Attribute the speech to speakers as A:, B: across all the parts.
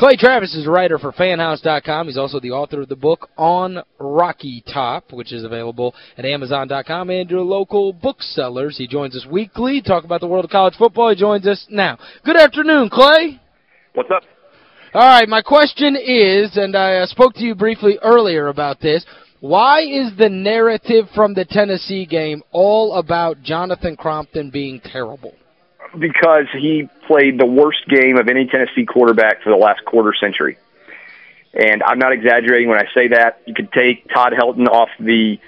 A: Clay Travis is a writer for FanHouse.com. He's also the author of the book On Rocky Top, which is available at Amazon.com and your local booksellers. He joins us weekly, talk about the world of college football. He joins us now. Good afternoon, Clay.
B: What's up?
A: All right, my question is, and I uh, spoke to you briefly earlier about this, why is the narrative from the Tennessee game all about Jonathan Crompton being terrible?
B: Because he played the worst game of any Tennessee quarterback for the last quarter century. And I'm not exaggerating when I say that. You could take Todd Helton off the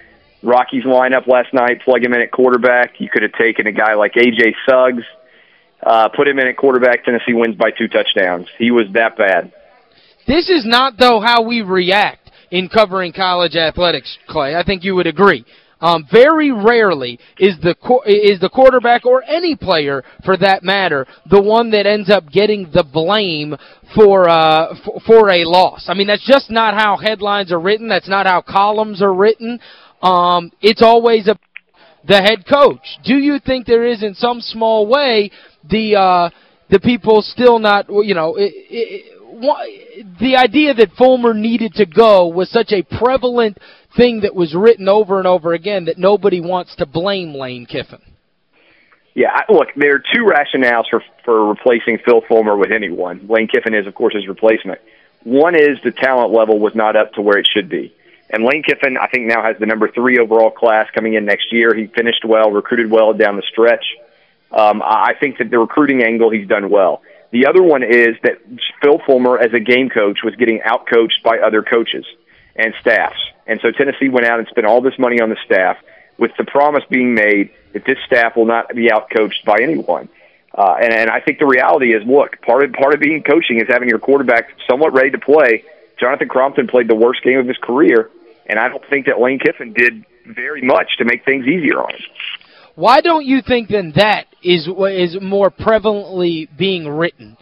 B: Rockies lineup last night, plug him in at quarterback. You could have taken a guy like A.J. Suggs, uh, put him in at quarterback. Tennessee wins by two touchdowns. He was that bad.
A: This is not, though, how we react in covering college athletics, Clay. I think you would agree. Um, very rarely is the is the quarterback or any player, for that matter, the one that ends up getting the blame for, uh, for a loss. I mean, that's just not how headlines are written. That's not how columns are written. Um, it's always a the head coach. Do you think there is, in some small way, the uh, the people still not, you know, it, it, the idea that Fulmer needed to go was such a prevalent thing that was written over and over again that nobody wants to blame Lane Kiffin.
B: Yeah, look, there are two rationales for for replacing Phil Fulmer with anyone. Lane Kiffin is, of course, his replacement. One is the talent level was not up to where it should be. And Lane Kiffin, I think, now has the number three overall class coming in next year. He finished well, recruited well down the stretch. Um, I think that the recruiting angle he's done well. The other one is that Phil Fulmer, as a game coach, was getting outcoached by other coaches and staffs. And so Tennessee went out and spent all this money on the staff with the promise being made that this staff will not be outcoached by anyone. Uh, and, and I think the reality is, look, part of part of being coaching is having your quarterback somewhat ready to play. Jonathan Crompton played the worst game of his career, and I don't think that Lane Kiffin did very much to make things easier on him.
A: Why don't you think then that is is more prevalently being written?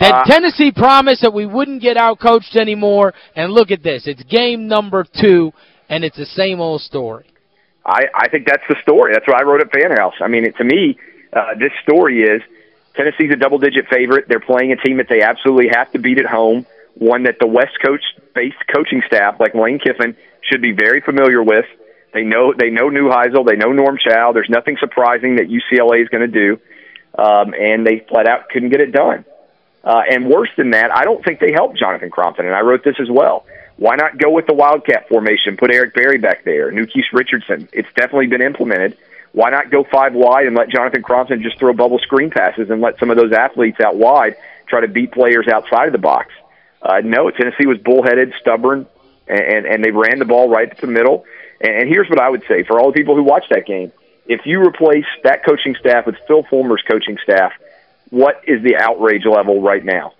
A: That uh, Tennessee promised that we wouldn't get out-coached anymore, and look at this. It's game number two, and it's the same old story.
B: I, I think that's the story. That's what I wrote at Fan House. I mean, it, to me, uh, this story is Tennessee's a double-digit favorite. They're playing a team that they absolutely have to beat at home, one that the West Coast-based coaching staff, like Lane Kiffin, should be very familiar with. They know they know New Neuheisel, they know Norm Chow. There's nothing surprising that UCLA is going to do, um, and they flat out couldn't get it done. Uh, and worse than that, I don't think they helped Jonathan Crompton, and I wrote this as well. Why not go with the Wildcat formation? Put Eric Berry back there, Nu'Keese Richardson. It's definitely been implemented. Why not go five wide and let Jonathan Crompton just throw bubble screen passes and let some of those athletes out wide try to beat players outside of the box? Uh, no, Tennessee was bullheaded, stubborn, and, and they ran the ball right to the middle. And, and here's what I would say for all the people who watch that game: if you replace that coaching staff with Phil Fulmer's coaching staff, what is the outrage level right now?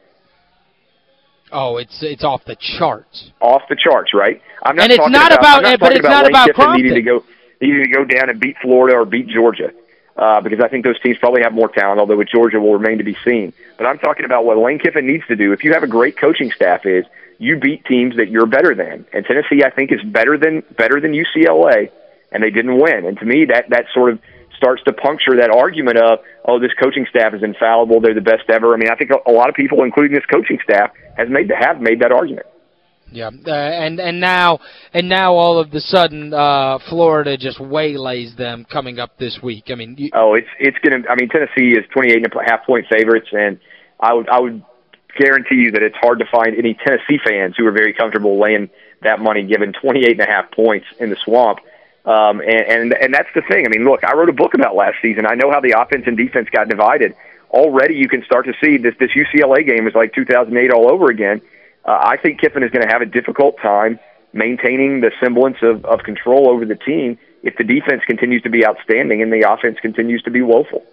A: Oh, it's it's off the charts.
B: Off the charts, right?
A: I'm not and it's not about, about not but it's
B: about
A: not
B: Lane
A: about
B: Kiffin needing to go needing to go down and beat Florida or beat Georgia. Uh, because I think those teams probably have more talent, although with Georgia will remain to be seen. But I'm talking about what Lane Kiffin needs to do. If you have a great coaching staff, is you beat teams that you're better than. And Tennessee, I think, is better than better than UCLA, and they didn't win. And to me, that that sort of starts to puncture that argument of, oh, this coaching staff is infallible, they're the best ever. I mean, I think a lot of people, including this coaching staff, has made to have made that argument.
A: Yeah, uh, and and now and now all of the sudden uh Florida just waylays them coming up this week. I mean, you,
B: oh, it's it's going to I mean, Tennessee is 28 and a half point favorites and I would I would guarantee you that it's hard to find any Tennessee fans who are very comfortable laying that money given 28 and a half points in the swamp. Um, and, and, and that's the thing. I mean, look, I wrote a book about last season. I know how the offense and defense got divided. Already you can start to see this, this UCLA game is like 2008 all over again. Uh, I think Kiffin is going to have a difficult time maintaining the semblance of, of control over the team if the defense continues to be outstanding and the offense continues to be woeful.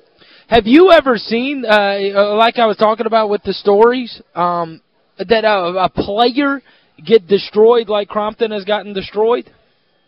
A: Have you ever seen, uh, like I was talking about with the stories, um, that a, a player get destroyed like Crompton has gotten destroyed?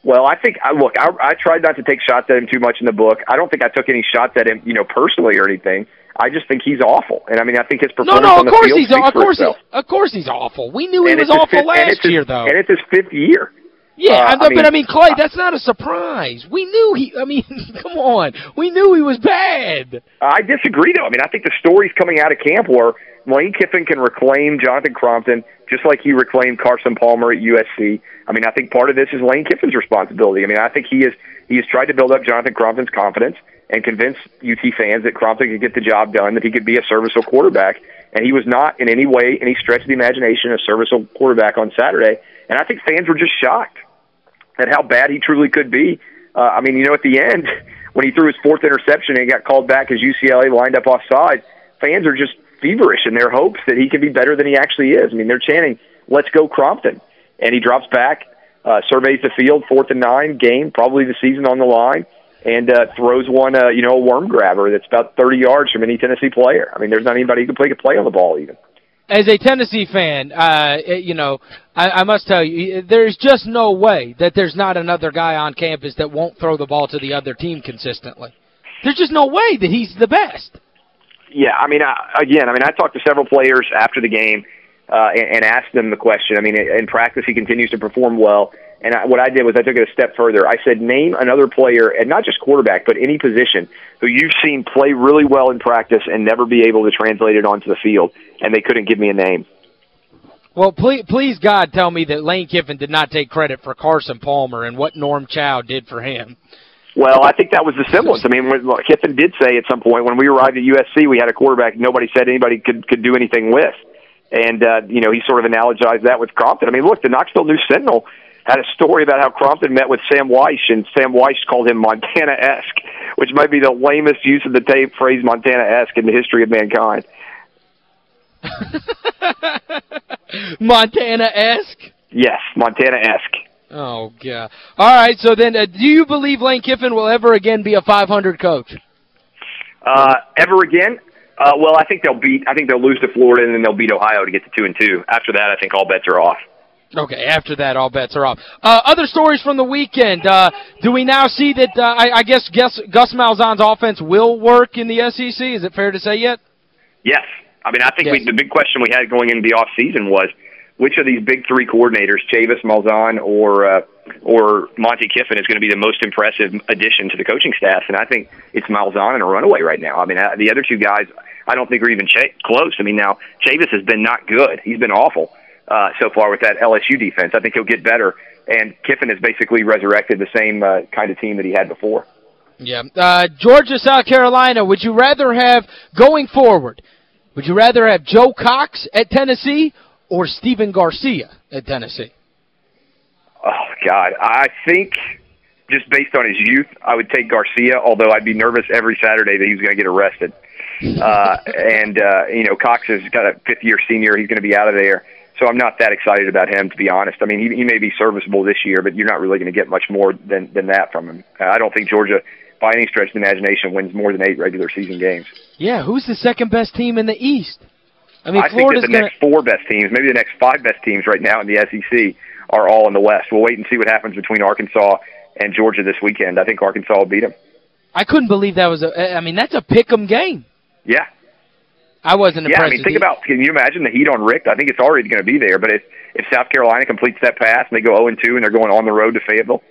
B: Well, I think I look. I, I tried not to take shots at him too much in the book. I don't think I took any shots at him, you know, personally or anything. I just think he's awful, and I mean, I think his performance
A: no, no,
B: on the
A: course
B: field
A: he's, of course of course he's awful. We knew and he was awful
B: fifth,
A: last
B: year,
A: though,
B: and it's his fifth year.
A: Yeah, uh, I, mean, but I mean, Clay, that's not a surprise. We knew he. I mean, come on, we knew he was bad.
B: I disagree, though. I mean, I think the stories coming out of camp were Lane Kiffin can reclaim Jonathan Crompton just like he reclaimed Carson Palmer at USC. I mean, I think part of this is Lane Kiffin's responsibility. I mean, I think he is he has tried to build up Jonathan Crompton's confidence and convince UT fans that Crompton could get the job done, that he could be a serviceable quarterback. And he was not in any way, any stretch of the imagination, a serviceable quarterback on Saturday. And I think fans were just shocked at how bad he truly could be. Uh, I mean, you know, at the end, when he threw his fourth interception and got called back as UCLA lined up offside, fans are just feverish in their hopes that he can be better than he actually is. I mean, they're chanting, let's go Crompton. And he drops back, uh, surveys the field, fourth and nine, game, probably the season on the line and uh, throws one, uh, you know, a worm grabber that's about 30 yards from any Tennessee player. I mean, there's not anybody who can play a play on the ball even.
A: As a Tennessee fan, uh, you know, I, I must tell you, there's just no way that there's not another guy on campus that won't throw the ball to the other team consistently. There's just no way that he's the best.
B: Yeah, I mean, I, again, I mean, I talked to several players after the game uh, and, and asked them the question. I mean, in practice, he continues to perform well. And I, what I did was I took it a step further. I said, name another player, and not just quarterback, but any position, who you've seen play really well in practice and never be able to translate it onto the field. And they couldn't give me a name.
A: Well, please, please God, tell me that Lane Kiffin did not take credit for Carson Palmer and what Norm Chow did for him.
B: Well, I think that was the semblance. I mean, when, Kiffin did say at some point when we arrived at USC, we had a quarterback nobody said anybody could could do anything with. And, uh, you know, he sort of analogized that with Crompton. I mean, look, the Knoxville News Sentinel – had a story about how Crompton met with Sam Wyche, and Sam Wyche called him Montana-esque, which might be the lamest use of the tape phrase Montana-esque in the history of mankind.
A: Montana-esque?
B: Yes, Montana-esque.
A: Oh, God. All right, so then uh, do you believe Lane Kiffin will ever again be a 500 coach?
B: Uh, ever again? Uh, well, I think they'll beat. I think they'll lose to Florida and then they'll beat Ohio to get to two and two. After that, I think all bets are off.
A: Okay, after that, all bets are off. Uh, other stories from the weekend. Uh, do we now see that, uh, I, I guess Gus, Gus Malzahn's offense will work in the SEC? Is it fair to say yet?
B: Yes. I mean, I think yes. we, the big question we had going into the offseason was which of these big three coordinators, Chavis, Malzahn, or uh, or Monte Kiffin, is going to be the most impressive addition to the coaching staff? And I think it's Malzahn and a runaway right now. I mean, uh, the other two guys, I don't think are even close. I mean, now Chavis has been not good; he's been awful uh, so far with that LSU defense. I think he'll get better. And Kiffin has basically resurrected the same uh, kind of team that he had before.
A: Yeah. Uh, Georgia, South Carolina, would you rather have, going forward, would you rather have Joe Cox at Tennessee or Stephen Garcia at Tennessee?
B: Oh, God. I think just based on his youth, I would take Garcia, although I'd be nervous every Saturday that he was going to get arrested. Uh, and, uh, you know, Cox has got a fifth-year senior. He's going to be out of there. So I'm not that excited about him, to be honest. I mean, he, he may be serviceable this year, but you're not really going to get much more than, than that from him. Uh, I don't think Georgia, by any stretch of the imagination, wins more than eight regular season games.
A: Yeah, who's the second best team in the East?
B: I mean, I Florida's think that the next four best teams, maybe the next five best teams right now in the SEC are all in the West. We'll wait and see what happens between Arkansas and Georgia this weekend. I think Arkansas will beat them.
A: I couldn't believe that was a – I mean, that's a pick 'em game.
B: Yeah,
A: I wasn't
B: yeah, impressed. Yeah, I mean, think about, can you imagine the heat on Richt? I think it's already going to be there, but if, if South Carolina completes that pass and they go 0-2 and they're going on the road to Fayetteville.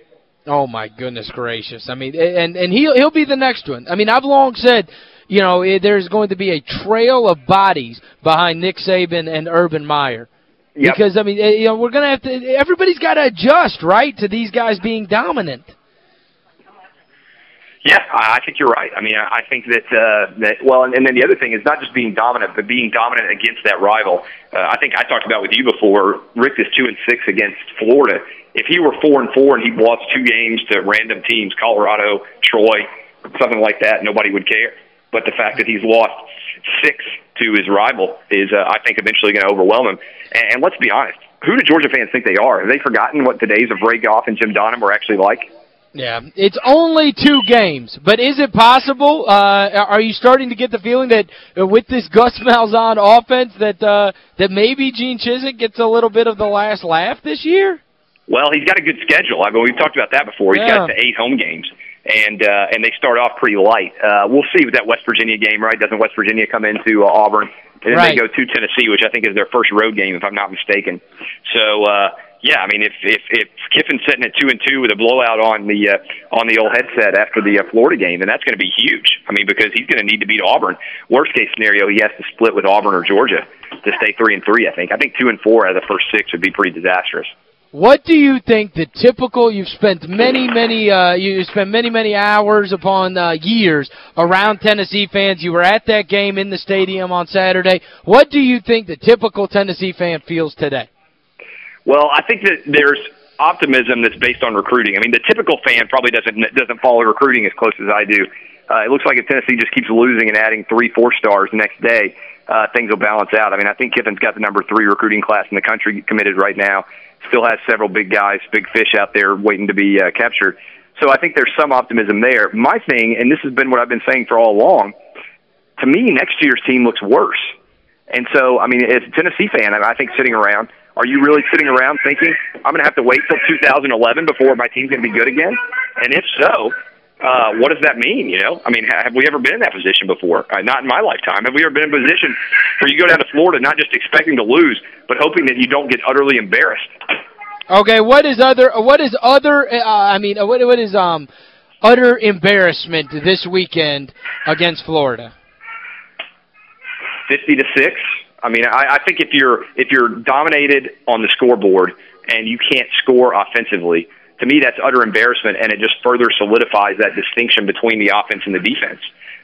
A: Oh, my goodness gracious. I mean, and, and he'll, he'll be the next one. I mean, I've long said, you know, eh, there's going to be a trail of bodies behind Nick Saban and Urban Meyer.
B: Yep.
A: Because, I mean, eh, you know, we're going to have to, everybody's got to adjust, right, to these guys being dominant.
B: Yeah, I think you're right. I mean, I think that uh, that well, and, and then the other thing is not just being dominant, but being dominant against that rival. Uh, I think I talked about with you before. Richt is two and six against Florida. If he were four and four and he lost two games to random teams, Colorado, Troy, something like that, nobody would care. But the fact that he's lost six to his rival is, uh, I think, eventually going to overwhelm him. And, and let's be honest, who do Georgia fans think they are? Have they forgotten what the days of Ray Goff and Jim Donnan were actually like?
A: Yeah, it's only two games, but is it possible? Uh, are you starting to get the feeling that uh, with this Gus Malzahn offense that uh, that maybe Gene Chizik gets a little bit of the last laugh this year?
B: Well, he's got a good schedule. I mean, we've talked about that before. He's yeah. got the eight home games, and uh, and they start off pretty light. Uh, we'll see with that West Virginia game, right? Doesn't West Virginia come into uh, Auburn? And then
A: right.
B: they go to Tennessee, which I think is their first road game, if I'm not mistaken. So, uh, Yeah, I mean, if if if Kiffin's sitting at two and two with a blowout on the uh, on the old headset after the uh, Florida game, then that's going to be huge. I mean, because he's going to need to beat Auburn. Worst case scenario, he has to split with Auburn or Georgia to stay three and three. I think. I think two and four out of the first six would be pretty disastrous.
A: What do you think the typical, you've spent many, many, uh, you spent many, many hours upon uh, years around Tennessee fans. You were at that game in the stadium on Saturday. What do you think the typical Tennessee fan feels today?
B: Well, I think that there's optimism that's based on recruiting. I mean, the typical fan probably doesn't doesn't follow recruiting as close as I do. Uh, it looks like if Tennessee just keeps losing and adding three, four stars the next day, uh, things will balance out. I mean, I think Kiffin's got the number three recruiting class in the country committed right now. Still has several big guys, big fish out there waiting to be uh, captured. So I think there's some optimism there. My thing, and this has been what I've been saying for all along, to me, next year's team looks worse. And so, I mean, as a Tennessee fan, I think sitting around – are you really sitting around thinking I'm going to have to wait till 2011 before my team's going to be good again? And if so, uh, what does that mean? You know, I mean, have we ever been in that position before? Uh, not in my lifetime. Have we ever been in a position where you go down to Florida not just expecting to lose, but hoping that you don't get utterly embarrassed?
A: Okay, what is other what is other uh, I mean what what is um utter embarrassment this weekend against Florida?
B: 50 to 6. I mean, I, I think if you're if you're dominated on the scoreboard and you can't score offensively, to me that's utter embarrassment, and it just further solidifies that distinction between the offense and the defense.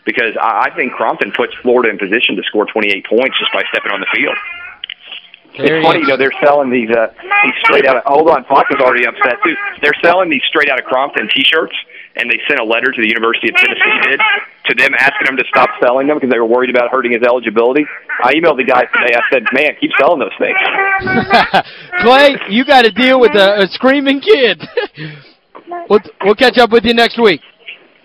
B: Because I, I think Crompton puts Florida in position to score 28 points just by stepping on the field. There it's funny, you know, they're selling these uh, these straight out. Of, hold on, Fox is already upset too. They're selling these straight out of Crompton T-shirts, and they sent a letter to the University of Tennessee did to them asking them to stop selling them because they were worried about hurting his eligibility. I emailed the guy today. I said, "Man, keep selling those things."
A: Clay, you got to deal with a, a screaming kid. we'll we'll catch up with you next week.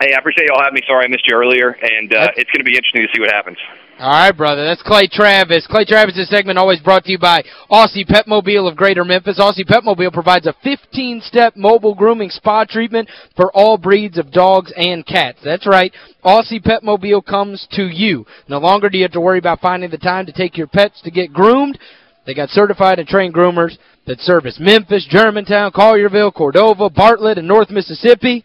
B: Hey, I appreciate y'all having me. Sorry I missed you earlier, and uh, it's going to be interesting to see what happens.
A: All right, brother. That's Clay Travis. Clay Travis' segment always brought to you by Aussie Petmobile of Greater Memphis. Aussie Petmobile provides a 15-step mobile grooming spa treatment for all breeds of dogs and cats. That's right. Aussie Petmobile comes to you. No longer do you have to worry about finding the time to take your pets to get groomed. They got certified and trained groomers that service Memphis, Germantown, Collierville, Cordova, Bartlett, and North Mississippi.